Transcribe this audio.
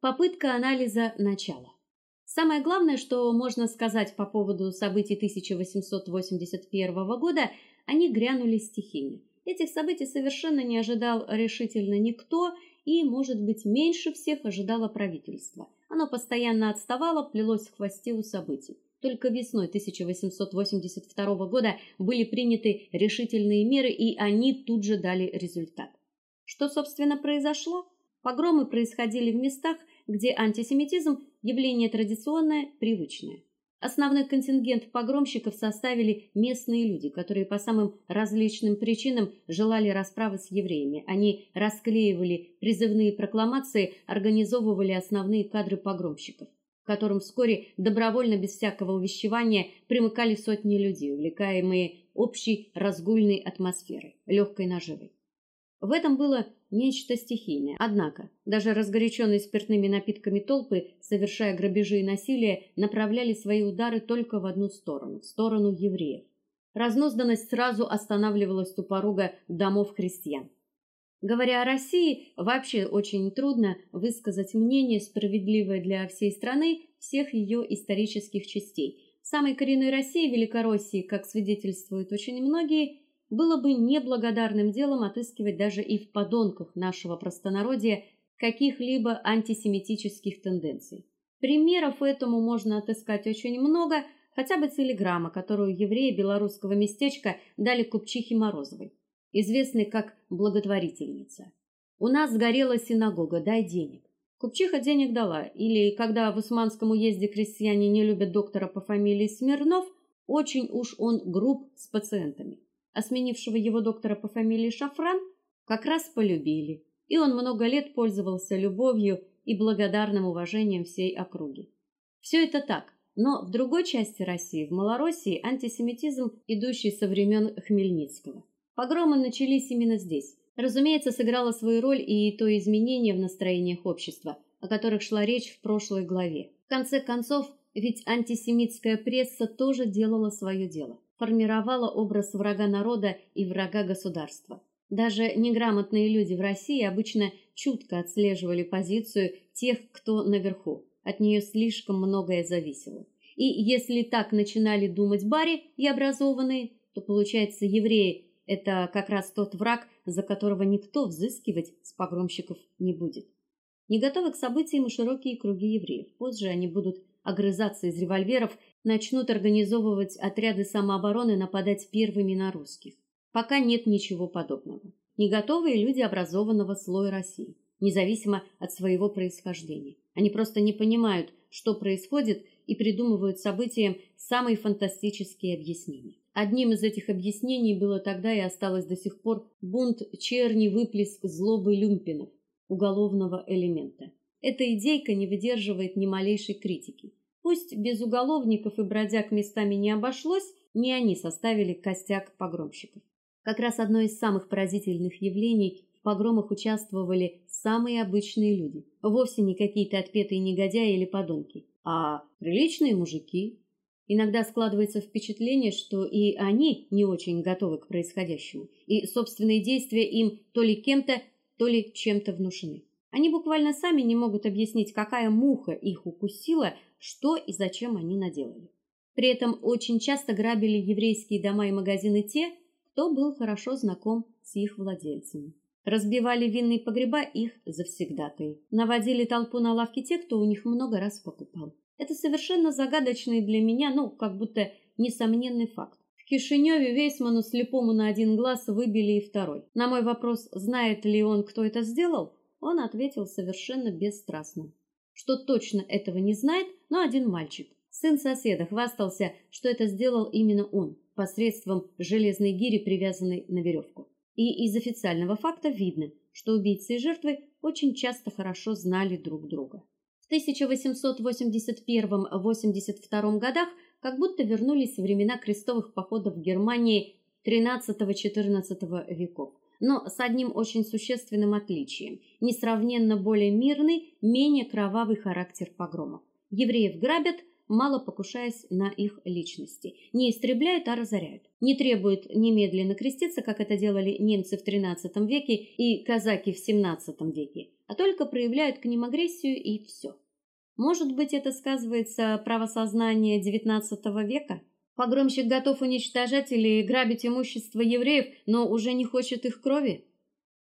Попытка анализа начала. Самое главное, что можно сказать по поводу событий 1881 года, они грянули стихийно. Этих событий совершенно не ожидал решительно никто, и, может быть, меньше всех ожидало правительство. Оно постоянно отставало, плелось в хвосте у событий. Только весной 1882 года были приняты решительные меры, и они тут же дали результат. Что собственно произошло? Погромы происходили в местах, где антисемитизм явление традиционное, привычное. Основной контингент погромщиков составили местные люди, которые по самым различным причинам желали расправы с евреями. Они расклеивали призывные прокламации, организовывали основные кадры погромщиков, к которым вскоре добровольно без всякого увещевания примыкали сотни людей, увлекаемые общей разгульной атмосферой, легкой наживой. В этом было нечто стихийное. Однако, даже разгоряченные спиртными напитками толпы, совершая грабежи и насилие, направляли свои удары только в одну сторону, в сторону евреев. Разнозданность сразу останавливалась у порога домов христиан. Говоря о России, вообще очень трудно высказать мнение справедливое для всей страны, всех ее исторических частей. В самой коренной России, Великороссии, как свидетельствуют очень многие, было бы неблагодарным делом отыскивать даже и в подонках нашего простонародья каких-либо антисемитических тенденций. Примеров этому можно отыскать очень много, хотя бы телеграмма, которую евреи белорусского местечка дали купчихе Морозовой, известной как благотворительница. У нас сгорела синагога, дай денег. Купчиха денег дала, или когда в Усманском уезде крестьяне не любят доктора по фамилии Смирнов, очень уж он груб с пациентами а сменившего его доктора по фамилии Шафран как раз полюбили, и он много лет пользовался любовью и благодарным уважением всей округи. Все это так, но в другой части России, в Малороссии, антисемитизм, идущий со времен Хмельницкого. Погромы начались именно здесь. Разумеется, сыграло свою роль и то изменение в настроениях общества, о которых шла речь в прошлой главе. В конце концов, ведь антисемитская пресса тоже делала свое дело формировала образ врага народа и врага государства. Даже неграмотные люди в России обычно чутко отслеживали позицию тех, кто наверху. От нее слишком многое зависело. И если так начинали думать бари и образованные, то получается, евреи это как раз тот враг, за которого никто взыскивать с погромщиков не будет. Не готовы к событиям широкие круги евреев. Позже они будут огрызаться из револьверов начнут организовывать отряды самообороны, нападать первыми на русских. Пока нет ничего подобного. Не готовые люди образованного слоя России, независимо от своего происхождения. Они просто не понимают, что происходит, и придумывают событиям самые фантастические объяснения. Одним из этих объяснений было тогда и осталось до сих пор бунт черни выплеск злобы люмпинов, уголовного элемента. Эта идейка не выдерживает ни малейшей критики. Пусть без уголовников и бродяг местами не обошлось, не они составили костяк погромщиков. Как раз одно из самых поразительных явлений в погромах участвовали самые обычные люди, вовсе не какие-то отпетые негодяи или подонки, а приличные мужики. Иногда складывается впечатление, что и они не очень готовы к происходящему, и собственные действия им то ли кем-то, то ли чем-то внушены. Они буквально сами не могут объяснить, какая муха их укусила, что и зачем они наделали. При этом очень часто грабили еврейские дома и магазины те, кто был хорошо знаком с их владельцами. Разбивали винные погреба их завсегдатаи. Наводили толпу на лавки те, кто у них много раз покупал. Это совершенно загадочный для меня, ну, как будто несомненный факт. В Кишиневе Вейсману слепому на один глаз выбили и второй. На мой вопрос, знает ли он, кто это сделал, он ответил совершенно бесстрастно что точно этого не знает, но один мальчик, сын соседа, хвастался, что это сделал именно он, посредством железной гири, привязанной на веревку. И из официального факта видно, что убийцы и жертвы очень часто хорошо знали друг друга. В 1881-82 годах как будто вернулись времена крестовых походов в Германии XIII-XIV веков но с одним очень существенным отличием: несравненно более мирный, менее кровавый характер погромов. Евреев грабят, мало покушаясь на их личности, не истребляют, а разоряют. Не требуют немедленно креститься, как это делали немцы в XIII веке и казаки в XVII веке, а только проявляют к ним агрессию и все. Может быть, это сказывается правосознание XIX века? Погромщик готов уничтожать или грабить имущество евреев, но уже не хочет их крови.